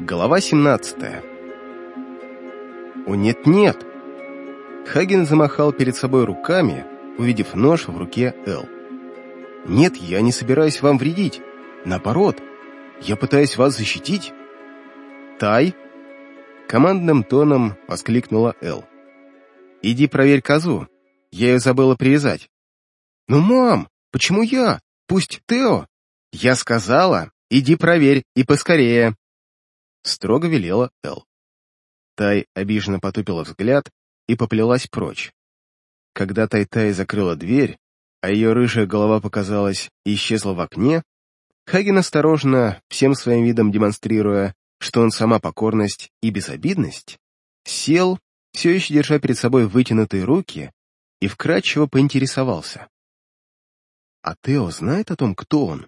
Глава 17 «О, нет-нет!» Хаген замахал перед собой руками, увидев нож в руке Эл. «Нет, я не собираюсь вам вредить. Наоборот, я пытаюсь вас защитить». «Тай!» Командным тоном воскликнула Эл. «Иди проверь козу. Я ее забыла привязать». «Ну, мам, почему я? Пусть Тео!» «Я сказала, иди проверь, и поскорее!» Строго велела Эл. Тай обиженно потупила взгляд и поплелась прочь. Когда Тай-Тай закрыла дверь, а ее рыжая голова показалась и исчезла в окне, Хаген осторожно, всем своим видом демонстрируя, что он сама покорность и безобидность, сел, все еще держа перед собой вытянутые руки, и вкратчиво поинтересовался. «А Тео знает о том, кто он?»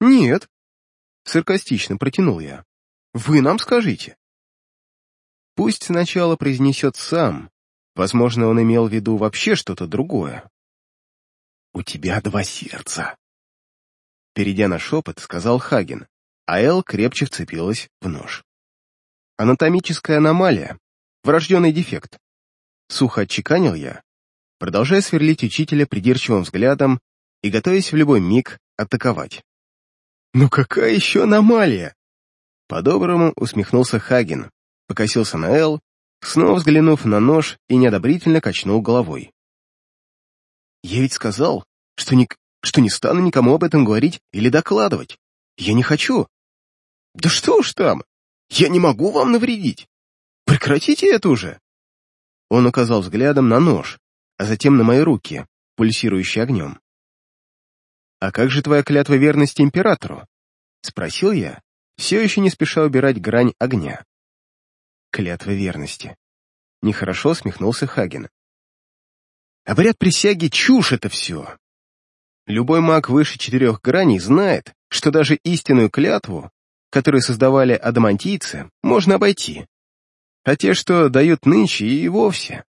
«Нет», — саркастично протянул я. «Вы нам скажите». Пусть сначала произнесет сам, возможно, он имел в виду вообще что-то другое. «У тебя два сердца», — перейдя на шепот, сказал Хаген, а Эл крепче вцепилась в нож. «Анатомическая аномалия, врожденный дефект», — сухо отчеканил я, продолжая сверлить учителя придирчивым взглядом и готовясь в любой миг атаковать. «Ну какая еще аномалия?» По-доброму усмехнулся Хаген, покосился на Эл, снова взглянув на нож и неодобрительно качнул головой. «Я ведь сказал, что не, что не стану никому об этом говорить или докладывать. Я не хочу». «Да что уж там! Я не могу вам навредить! Прекратите это уже!» Он указал взглядом на нож, а затем на мои руки, пульсирующие огнем. «А как же твоя клятва верности императору?» — спросил я, все еще не спеша убирать грань огня. Клятва верности. Нехорошо смехнулся Хаген. Обряд присяги — чушь это все. Любой маг выше четырех граней знает, что даже истинную клятву, которую создавали адамантийцы, можно обойти. А те, что дают нынче, и вовсе.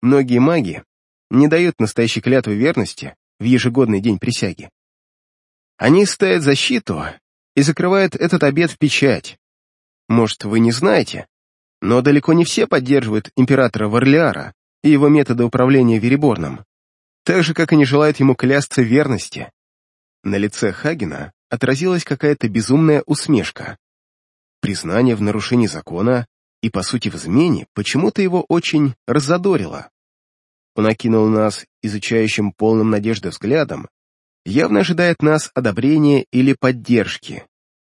Многие маги не дают настоящей клятвы верности в ежегодный день присяги. Они ставят защиту и закрывают этот обед в печать. Может, вы не знаете, но далеко не все поддерживают императора Варлиара и его методы управления Вереборном, так же, как и не желают ему клясться верности. На лице Хагена отразилась какая-то безумная усмешка. Признание в нарушении закона и, по сути, в измене почему-то его очень разодорило. Он окинул нас изучающим полным надежды взглядом, явно ожидает нас одобрения или поддержки.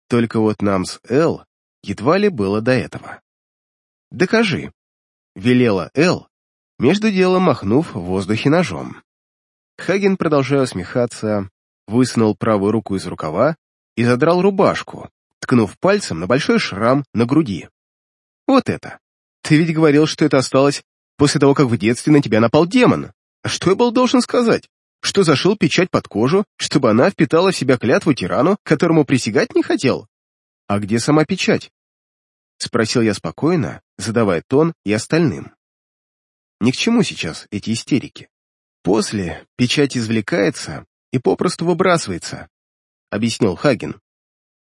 Только вот нам с Эл едва ли было до этого. «Докажи», — велела Эл, между делом махнув в воздухе ножом. Хаген, продолжая усмехаться, высунул правую руку из рукава и задрал рубашку, ткнув пальцем на большой шрам на груди. «Вот это! Ты ведь говорил, что это осталось после того, как в детстве на тебя напал демон. А что я был должен сказать? Что зашил печать под кожу, чтобы она впитала в себя клятву тирану, которому присягать не хотел? А где сама печать? Спросил я спокойно, задавая тон и остальным. Ни к чему сейчас эти истерики. После печать извлекается и попросту выбрасывается, объяснил Хаген.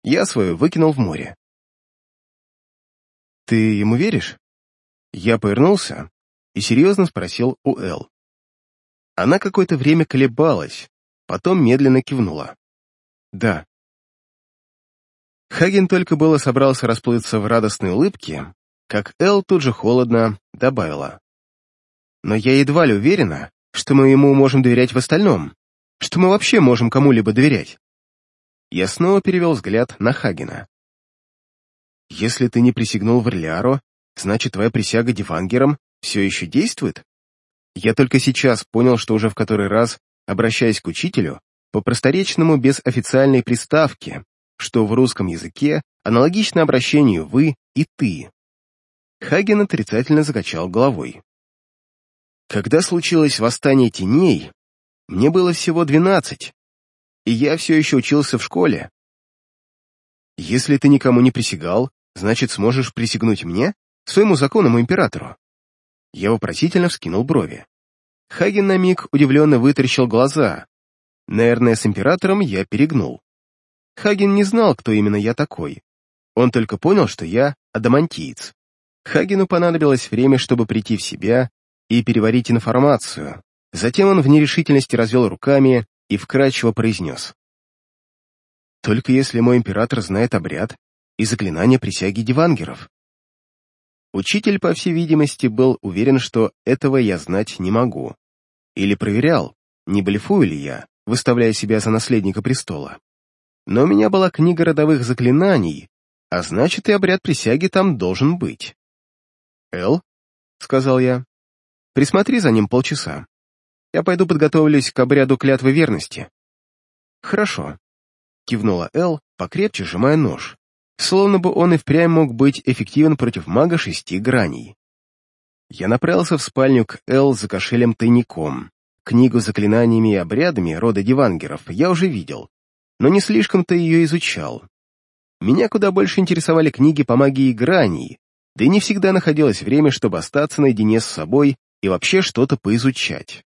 Я свою выкинул в море. Ты ему веришь? Я повернулся и серьезно спросил у Эл. Она какое-то время колебалась, потом медленно кивнула. «Да». Хаген только было собрался расплыться в радостной улыбке, как Эл тут же холодно добавила. «Но я едва ли уверена, что мы ему можем доверять в остальном, что мы вообще можем кому-либо доверять». Я снова перевел взгляд на Хагена. «Если ты не присягнул в Орлеаро, значит, твоя присяга Дивангером все еще действует?» Я только сейчас понял, что уже в который раз, обращаясь к учителю, по просторечному без официальной приставки, что в русском языке аналогично обращению «вы» и «ты». Хаген отрицательно закачал головой. Когда случилось восстание теней, мне было всего двенадцать, и я все еще учился в школе. Если ты никому не присягал, значит, сможешь присягнуть мне, своему законному императору. Я вопросительно вскинул брови. Хаген на миг удивленно вытаращил глаза. Наверное, с императором я перегнул. Хаген не знал, кто именно я такой. Он только понял, что я адамантиец. Хагену понадобилось время, чтобы прийти в себя и переварить информацию. Затем он в нерешительности развел руками и вкрадчиво произнес. «Только если мой император знает обряд и заклинание присяги дивангеров». Учитель, по всей видимости, был уверен, что этого я знать не могу. Или проверял, не блефую ли я, выставляя себя за наследника престола. Но у меня была книга родовых заклинаний, а значит, и обряд присяги там должен быть. «Эл», — сказал я, — «присмотри за ним полчаса. Я пойду подготовлюсь к обряду клятвы верности». «Хорошо», — кивнула Эл, покрепче сжимая нож, словно бы он и впрямь мог быть эффективен против мага шести граней. Я направился в спальню к Эл за кошелем-тайником. Книгу с заклинаниями и обрядами рода дивангеров я уже видел, но не слишком-то ее изучал. Меня куда больше интересовали книги по магии граней, да и не всегда находилось время, чтобы остаться наедине с собой и вообще что-то поизучать.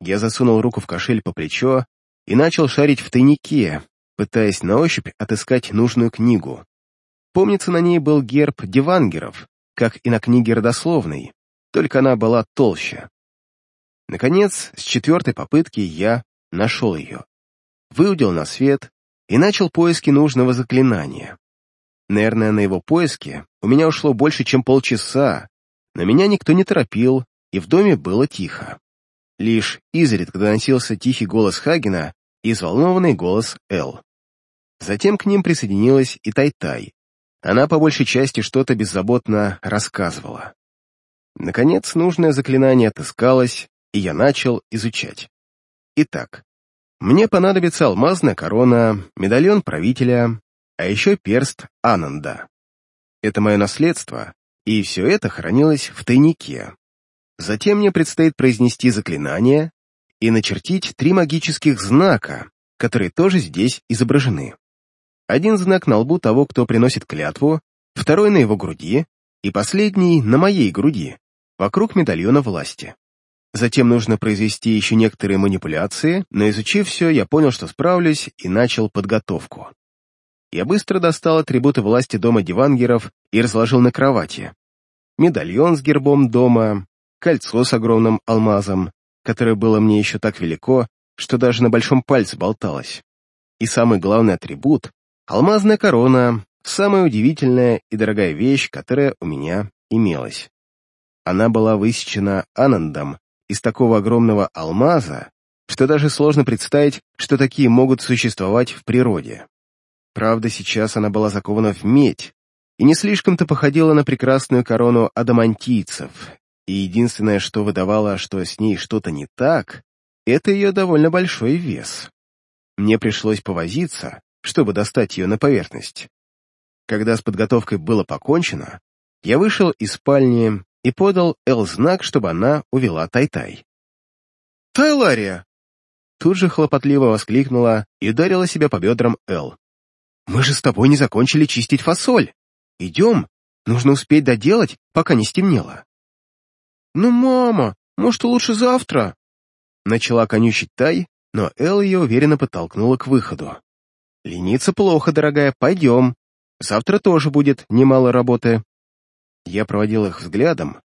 Я засунул руку в кошель по плечо и начал шарить в тайнике, пытаясь на ощупь отыскать нужную книгу. Помнится, на ней был герб дивангеров, как и на книге родословной, только она была толще. Наконец, с четвертой попытки я нашел ее. Выудил на свет и начал поиски нужного заклинания. Наверное, на его поиски у меня ушло больше, чем полчаса, но меня никто не торопил, и в доме было тихо. Лишь изредка доносился тихий голос Хагена и взволнованный голос Эл. Затем к ним присоединилась и Тай-Тай. Она по большей части что-то беззаботно рассказывала. Наконец, нужное заклинание отыскалось, и я начал изучать. Итак, мне понадобится алмазная корона, медальон правителя, а еще перст Ананда. Это мое наследство, и все это хранилось в тайнике. Затем мне предстоит произнести заклинание и начертить три магических знака, которые тоже здесь изображены. Один знак на лбу того, кто приносит клятву, второй на его груди и последний на моей груди, вокруг медальона власти. Затем нужно произвести еще некоторые манипуляции, но изучив все, я понял, что справлюсь, и начал подготовку. Я быстро достал атрибуты власти дома Дивангеров и разложил на кровати. Медальон с гербом дома, кольцо с огромным алмазом, которое было мне еще так велико, что даже на большом пальце болталось. И самый главный атрибут — алмазная корона, самая удивительная и дорогая вещь, которая у меня имелась. Она была высечена Анандом из такого огромного алмаза, что даже сложно представить, что такие могут существовать в природе. Правда, сейчас она была закована в медь и не слишком-то походила на прекрасную корону адамантийцев, и единственное, что выдавало, что с ней что-то не так, это ее довольно большой вес. Мне пришлось повозиться, чтобы достать ее на поверхность. Когда с подготовкой было покончено, я вышел из спальни и подал Эл знак, чтобы она увела Тай-Тай. «Тайлария!» Тут же хлопотливо воскликнула и ударила себя по бедрам Эл. «Мы же с тобой не закончили чистить фасоль. Идем, нужно успеть доделать, пока не стемнело». «Ну, мама, может, лучше завтра?» Начала конючить Тай, но Эл ее уверенно подтолкнула к выходу. «Лениться плохо, дорогая, пойдем. Завтра тоже будет немало работы». Я проводил их взглядом,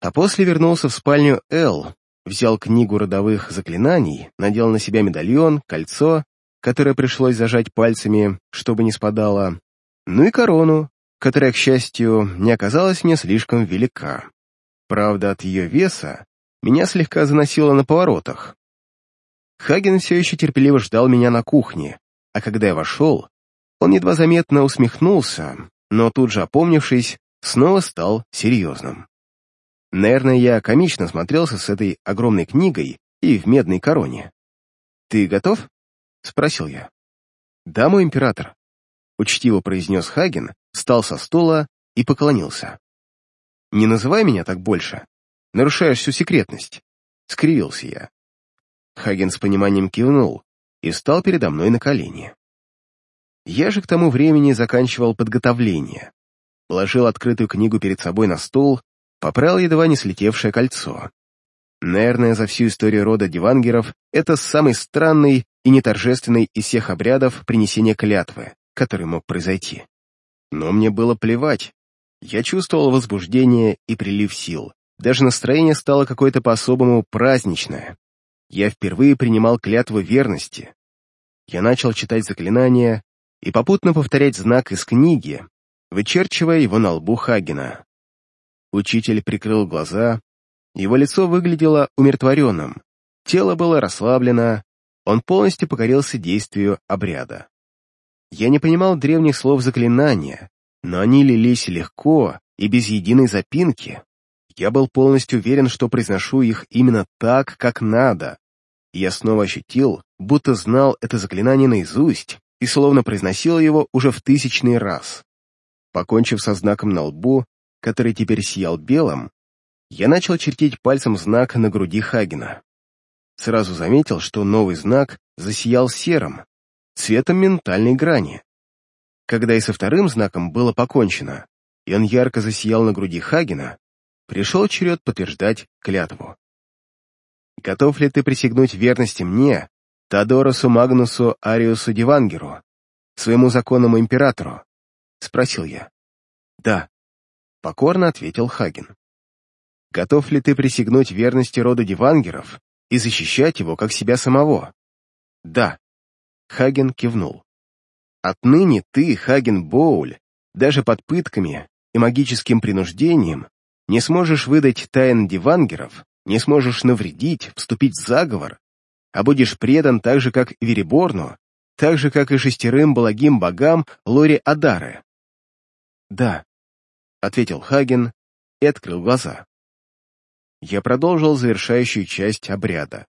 а после вернулся в спальню Эл, взял книгу родовых заклинаний, надел на себя медальон, кольцо, которое пришлось зажать пальцами, чтобы не спадало, ну и корону, которая, к счастью, не оказалась мне слишком велика. Правда, от ее веса меня слегка заносило на поворотах. Хаген все еще терпеливо ждал меня на кухне, а когда я вошел, он едва заметно усмехнулся, но тут же опомнившись, снова стал серьезным. Наверное, я комично смотрелся с этой огромной книгой и в медной короне. «Ты готов?» — спросил я. «Да, мой император», — учтиво произнес Хаген, встал со стула и поклонился. «Не называй меня так больше. Нарушаешь всю секретность», — скривился я. Хаген с пониманием кивнул и встал передо мной на колени. Я же к тому времени заканчивал подготовление положил открытую книгу перед собой на стол, поправил едва не слетевшее кольцо. Наверное, за всю историю рода дивангеров это самый странный и неторжественный из всех обрядов принесения клятвы, который мог произойти. Но мне было плевать. Я чувствовал возбуждение и прилив сил. Даже настроение стало какое-то по-особому праздничное. Я впервые принимал клятву верности. Я начал читать заклинания и попутно повторять знак из книги, вычерчивая его на лбу Хагена. Учитель прикрыл глаза, его лицо выглядело умиротворенным, тело было расслаблено, он полностью покорился действию обряда. Я не понимал древних слов заклинания, но они лились легко и без единой запинки. Я был полностью уверен, что произношу их именно так, как надо. И я снова ощутил, будто знал это заклинание наизусть и словно произносил его уже в тысячный раз. Покончив со знаком на лбу, который теперь сиял белым, я начал чертить пальцем знак на груди Хагена. Сразу заметил, что новый знак засиял серым, цветом ментальной грани. Когда и со вторым знаком было покончено, и он ярко засиял на груди Хагена, пришел черед подтверждать клятву. «Готов ли ты присягнуть верности мне, Теодоросу Магнусу Ариусу Дивангеру, своему законному императору?» — спросил я. «Да», — покорно ответил Хаген. «Готов ли ты присягнуть верности роду Дивангеров и защищать его как себя самого?» «Да», — Хаген кивнул. «Отныне ты, Хаген Боуль, даже под пытками и магическим принуждением не сможешь выдать тайн дивангеров, не сможешь навредить, вступить в заговор, а будешь предан так же, как Вереборну, так же, как и шестерым благим богам Лори Адары. «Да», — ответил Хаген и открыл глаза. Я продолжил завершающую часть обряда.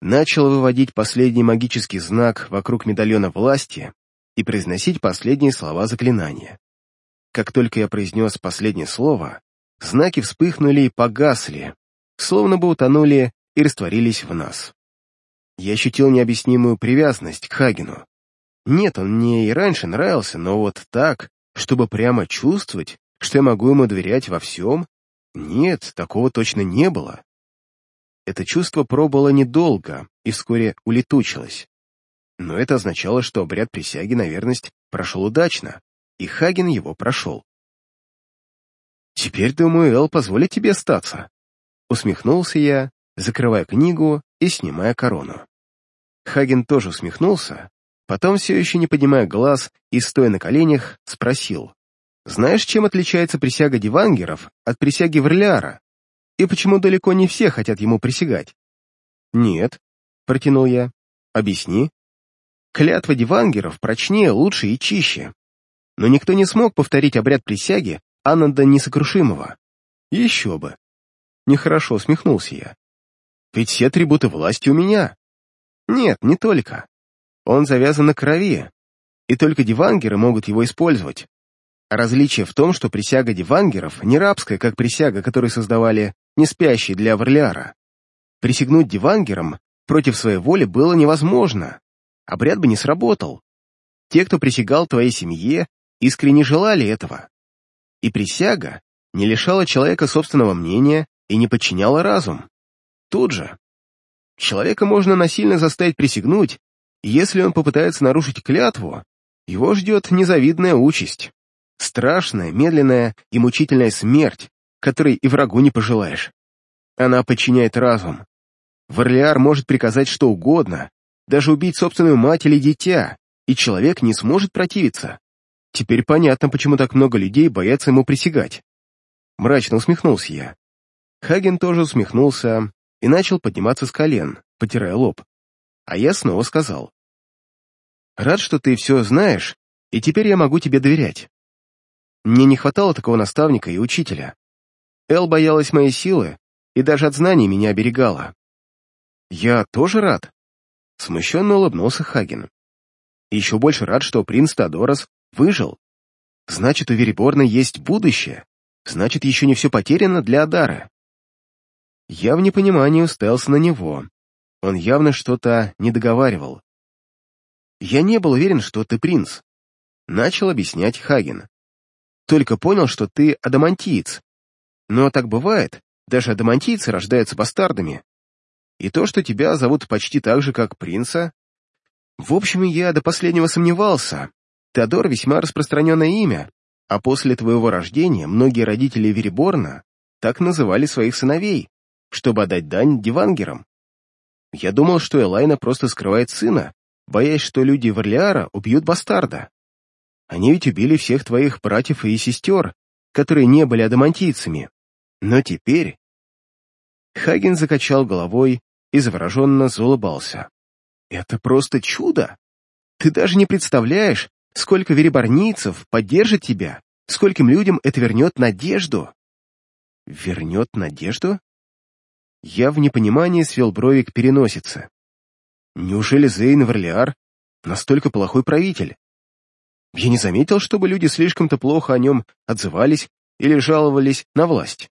Начал выводить последний магический знак вокруг медальона власти и произносить последние слова заклинания. Как только я произнес последнее слово, знаки вспыхнули и погасли, словно бы утонули и растворились в нас. Я ощутил необъяснимую привязанность к Хагену. Нет, он мне и раньше нравился, но вот так, чтобы прямо чувствовать, что я могу ему доверять во всем, нет, такого точно не было. Это чувство пробовало недолго и вскоре улетучилось. Но это означало, что обряд присяги на верность прошел удачно, и Хаген его прошел. «Теперь, думаю, Эл позволит тебе остаться», — усмехнулся я, закрывая книгу и снимая корону. Хаген тоже усмехнулся, потом, все еще не поднимая глаз и стоя на коленях, спросил, «Знаешь, чем отличается присяга дивангеров от присяги Врлиара? И почему далеко не все хотят ему присягать?» «Нет», — протянул я, — «объясни». «Клятва дивангеров прочнее, лучше и чище. Но никто не смог повторить обряд присяги Аннанда Несокрушимого. Еще бы. Нехорошо усмехнулся я. Ведь все атрибуты власти у меня. Нет, не только. Он завязан на крови, и только дивангеры могут его использовать. Различие в том, что присяга дивангеров не рабская, как присяга, которую создавали неспящие для Варлиара. Присягнуть дивангерам против своей воли было невозможно. Обряд бы не сработал. Те, кто присягал твоей семье, искренне желали этого и присяга не лишала человека собственного мнения и не подчиняла разум. Тут же. Человека можно насильно заставить присягнуть, и если он попытается нарушить клятву, его ждет незавидная участь. Страшная, медленная и мучительная смерть, которой и врагу не пожелаешь. Она подчиняет разум. Варлиар может приказать что угодно, даже убить собственную мать или дитя, и человек не сможет противиться. Теперь понятно, почему так много людей боятся ему присягать. Мрачно усмехнулся я. Хаген тоже усмехнулся и начал подниматься с колен, потирая лоб. А я снова сказал. «Рад, что ты все знаешь, и теперь я могу тебе доверять. Мне не хватало такого наставника и учителя. Эл боялась моей силы и даже от знаний меня оберегала. Я тоже рад. Смущенно улыбнулся Хаген. Еще больше рад, что принц Тодорос Выжил? Значит, у Вереборна есть будущее. Значит, еще не все потеряно для Адара. Я в непонимании уставился на него. Он явно что-то не договаривал. Я не был уверен, что ты принц. Начал объяснять Хаген. Только понял, что ты адамантиец. Но так бывает, даже адамантийцы рождаются бастардами. И то, что тебя зовут почти так же, как принца... В общем, я до последнего сомневался, Теодор — весьма распространенное имя, А после твоего рождения многие родители Вереборна так называли своих сыновей, чтобы отдать дань дивангерам. Я думал, что Элайна просто скрывает сына, боясь, что люди Варлиара убьют бастарда. Они ведь убили всех твоих братьев и сестер, которые не были адамантийцами. Но теперь... Хаген закачал головой и завороженно заулыбался. «Это просто чудо! Ты даже не представляешь, сколько веребарнийцев поддержит тебя, скольким людям это вернет надежду!» «Вернет надежду?» Я в непонимании свел брови к переносице. Неужели Зейн Варлиар настолько плохой правитель? Я не заметил, чтобы люди слишком-то плохо о нем отзывались или жаловались на власть.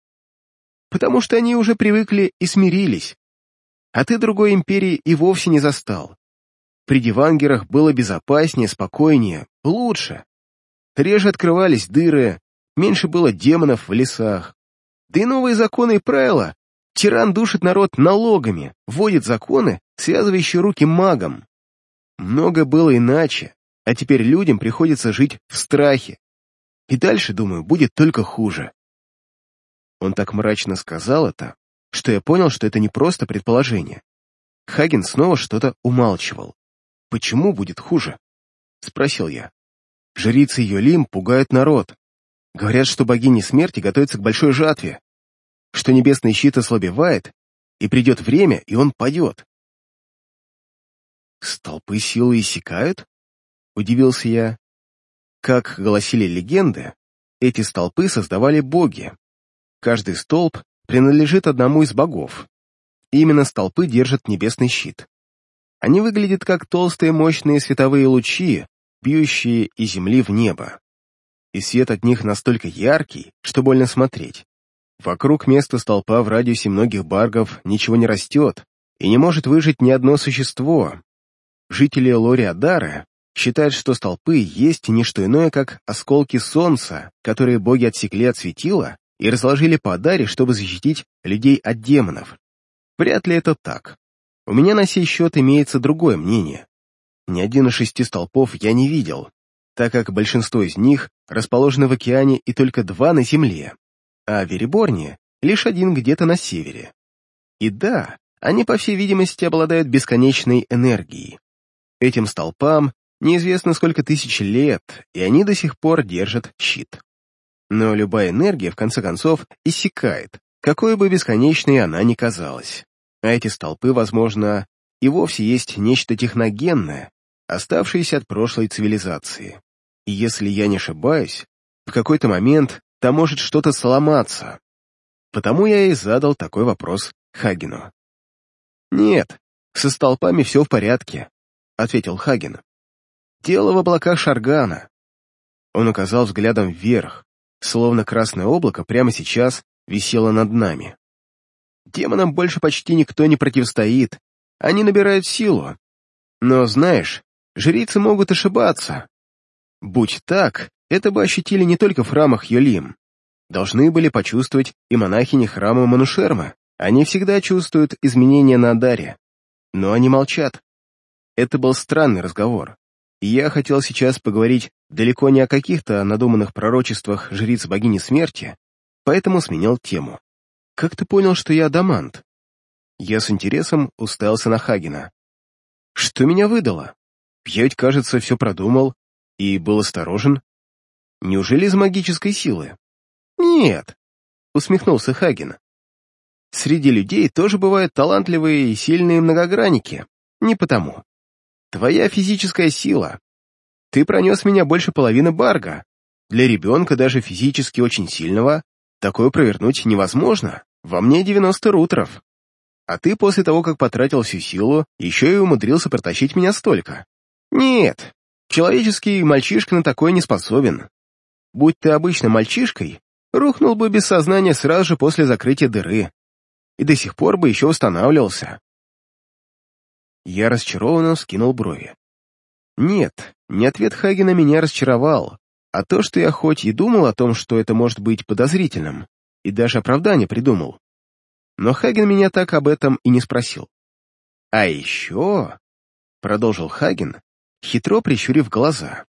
Потому что они уже привыкли и смирились. А ты другой империи и вовсе не застал. При дивангерах было безопаснее, спокойнее, лучше. Реже открывались дыры, меньше было демонов в лесах. Да и новые законы и правила. Тиран душит народ налогами, вводит законы, связывающие руки магам. Много было иначе, а теперь людям приходится жить в страхе. И дальше, думаю, будет только хуже. Он так мрачно сказал это, что я понял, что это не просто предположение. Хаген снова что-то умалчивал. «Почему будет хуже?» — спросил я. «Жрицы Йолим пугают народ. Говорят, что богиня смерти готовится к большой жатве, что небесный щит ослабевает, и придет время, и он падет». «Столпы силы иссякают?» — удивился я. Как гласили легенды, эти столпы создавали боги. Каждый столб принадлежит одному из богов. И именно столпы держат небесный щит. Они выглядят как толстые мощные световые лучи, бьющие из земли в небо. И свет от них настолько яркий, что больно смотреть. Вокруг места столпа в радиусе многих баргов ничего не растет, и не может выжить ни одно существо. Жители Лориадара считают, что столпы есть не что иное, как осколки солнца, которые боги отсекли от светила и разложили по Адаре, чтобы защитить людей от демонов. Вряд ли это так. У меня на сей счет имеется другое мнение. Ни один из шести столпов я не видел, так как большинство из них расположены в океане и только два на земле, а в Вереборне лишь один где-то на севере. И да, они, по всей видимости, обладают бесконечной энергией. Этим столпам Неизвестно сколько тысяч лет, и они до сих пор держат щит. Но любая энергия, в конце концов, иссякает, какой бы бесконечной она ни казалась. А эти столпы, возможно, и вовсе есть нечто техногенное, оставшееся от прошлой цивилизации. И если я не ошибаюсь, в какой-то момент там может что-то сломаться. Потому я и задал такой вопрос Хагину. «Нет, со столпами все в порядке», — ответил Хаген. Дело в облаках Шаргана. Он указал взглядом вверх, словно красное облако прямо сейчас висело над нами. Демонам больше почти никто не противостоит, они набирают силу. Но, знаешь, жрицы могут ошибаться. Будь так, это бы ощутили не только в храмах Йолим. Должны были почувствовать и монахини храма Манушерма. Они всегда чувствуют изменения на Адаре. Но они молчат. Это был странный разговор я хотел сейчас поговорить далеко не о каких-то надуманных пророчествах жриц богини смерти, поэтому сменил тему. «Как ты понял, что я адамант?» Я с интересом уставился на Хагена. «Что меня выдало? Я ведь, кажется, все продумал и был осторожен. Неужели из магической силы?» «Нет», — усмехнулся Хаген. «Среди людей тоже бывают талантливые и сильные многогранники. Не потому. Твоя физическая сила. Ты пронес меня больше половины барга. Для ребенка, даже физически очень сильного, такое провернуть невозможно. Во мне 90 рутров. А ты после того, как потратил всю силу, еще и умудрился протащить меня столько. Нет, человеческий мальчишка на такое не способен. Будь ты обычным мальчишкой, рухнул бы без сознания сразу же после закрытия дыры. И до сих пор бы еще устанавливался. Я разочарованно скинул брови. Нет, не ответ Хагена меня расчаровал, а то, что я хоть и думал о том, что это может быть подозрительным, и даже оправдание придумал. Но Хаген меня так об этом и не спросил. «А еще...» — продолжил Хаген, хитро прищурив глаза.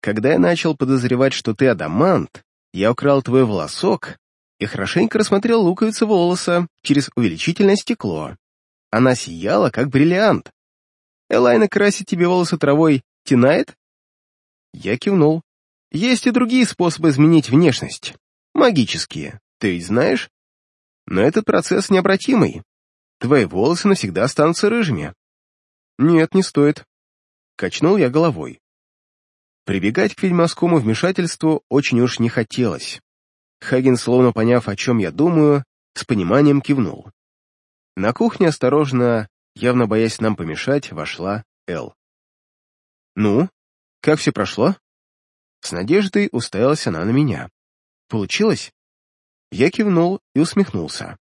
когда я начал подозревать, что ты адамант, я украл твой волосок и хорошенько рассмотрел луковицу волоса через увеличительное стекло. Она сияла, как бриллиант. Элайна красит тебе волосы травой тинает? Я кивнул. Есть и другие способы изменить внешность. Магические, ты ведь знаешь? Но этот процесс необратимый. Твои волосы навсегда останутся рыжими. Нет, не стоит. Качнул я головой. Прибегать к ведьмовскому вмешательству очень уж не хотелось. Хаген, словно поняв, о чем я думаю, с пониманием кивнул. На кухне осторожно, явно боясь нам помешать, вошла Эл. «Ну, как все прошло?» С надеждой уставилась она на меня. «Получилось?» Я кивнул и усмехнулся.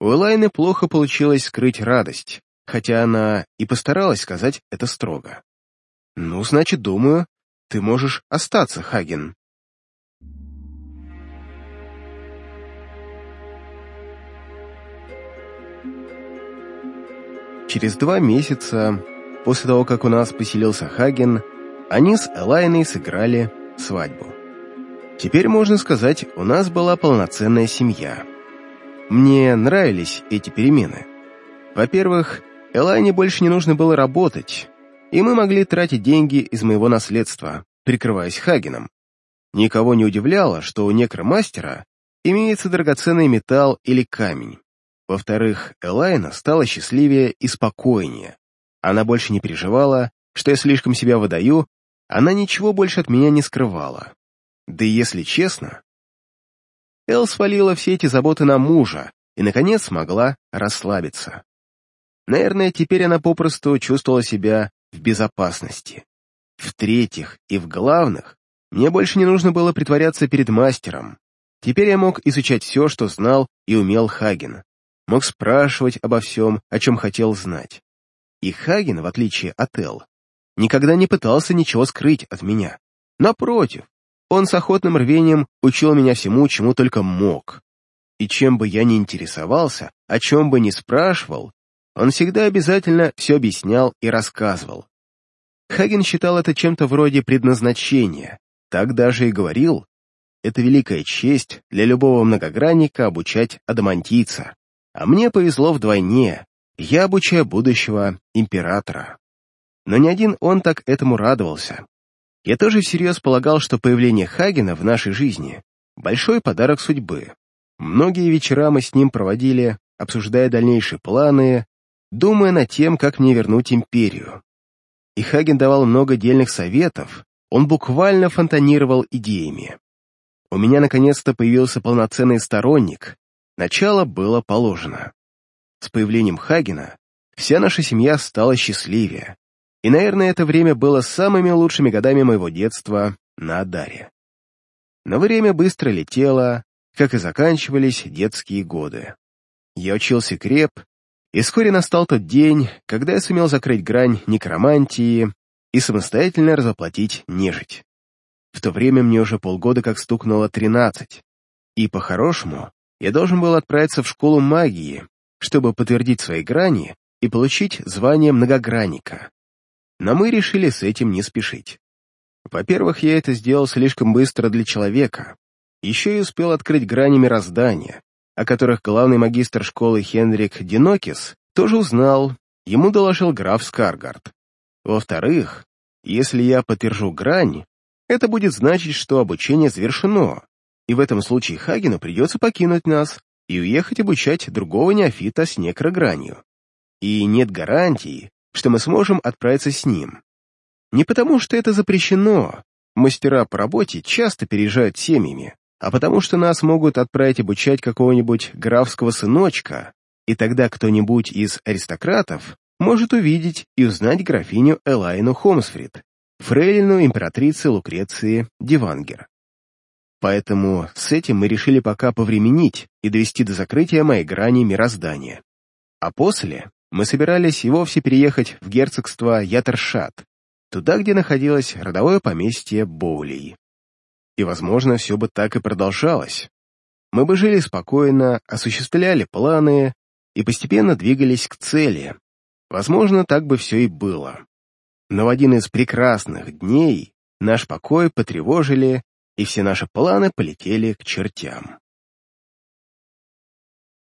У Элайны плохо получилось скрыть радость, хотя она и постаралась сказать это строго. «Ну, значит, думаю, ты можешь остаться, Хаген». Через два месяца, после того, как у нас поселился Хаген, они с Элайной сыграли свадьбу. Теперь, можно сказать, у нас была полноценная семья. Мне нравились эти перемены. Во-первых, Элайне больше не нужно было работать, и мы могли тратить деньги из моего наследства, прикрываясь Хагеном. Никого не удивляло, что у некромастера имеется драгоценный металл или камень. Во-вторых, Элайна стала счастливее и спокойнее. Она больше не переживала, что я слишком себя выдаю, она ничего больше от меня не скрывала. Да и если честно, Эл свалила все эти заботы на мужа и, наконец, смогла расслабиться. Наверное, теперь она попросту чувствовала себя в безопасности. В-третьих и в главных, мне больше не нужно было притворяться перед мастером. Теперь я мог изучать все, что знал и умел Хаген мог спрашивать обо всем, о чем хотел знать. И Хаген, в отличие от Эл, никогда не пытался ничего скрыть от меня. Напротив, он с охотным рвением учил меня всему, чему только мог. И чем бы я ни интересовался, о чем бы ни спрашивал, он всегда обязательно все объяснял и рассказывал. Хаген считал это чем-то вроде предназначения, так даже и говорил. Это великая честь для любого многогранника обучать адамантийца. А мне повезло вдвойне, я обучаю будущего императора. Но не один он так этому радовался. Я тоже всерьез полагал, что появление Хагена в нашей жизни — большой подарок судьбы. Многие вечера мы с ним проводили, обсуждая дальнейшие планы, думая над тем, как мне вернуть империю. И Хаген давал много дельных советов, он буквально фонтанировал идеями. У меня наконец-то появился полноценный сторонник, Начало было положено. С появлением Хагена вся наша семья стала счастливее, и, наверное, это время было самыми лучшими годами моего детства на Адаре. Но время быстро летело, как и заканчивались детские годы. Я учился креп, и вскоре настал тот день, когда я сумел закрыть грань некромантии и самостоятельно разоплатить нежить. В то время мне уже полгода как стукнуло тринадцать, и, по-хорошему, я должен был отправиться в школу магии, чтобы подтвердить свои грани и получить звание многогранника. Но мы решили с этим не спешить. Во-первых, я это сделал слишком быстро для человека. Еще и успел открыть грани мироздания, о которых главный магистр школы Хенрик Динокис тоже узнал, ему доложил граф Скаргард. Во-вторых, если я подтвержу грань, это будет значить, что обучение завершено, и в этом случае Хагену придется покинуть нас и уехать обучать другого неофита с некрогранью. И нет гарантии, что мы сможем отправиться с ним. Не потому, что это запрещено, мастера по работе часто переезжают семьями, а потому что нас могут отправить обучать какого-нибудь графского сыночка, и тогда кто-нибудь из аристократов может увидеть и узнать графиню Элайну Хомсфрид, фрейлину императрицы Лукреции Дивангер. Поэтому с этим мы решили пока повременить и довести до закрытия моей грани мироздания. А после мы собирались и вовсе переехать в герцогство Ятершат, туда, где находилось родовое поместье Боулей. И, возможно, все бы так и продолжалось. Мы бы жили спокойно, осуществляли планы и постепенно двигались к цели. Возможно, так бы все и было. Но в один из прекрасных дней наш покой потревожили, и все наши планы полетели к чертям.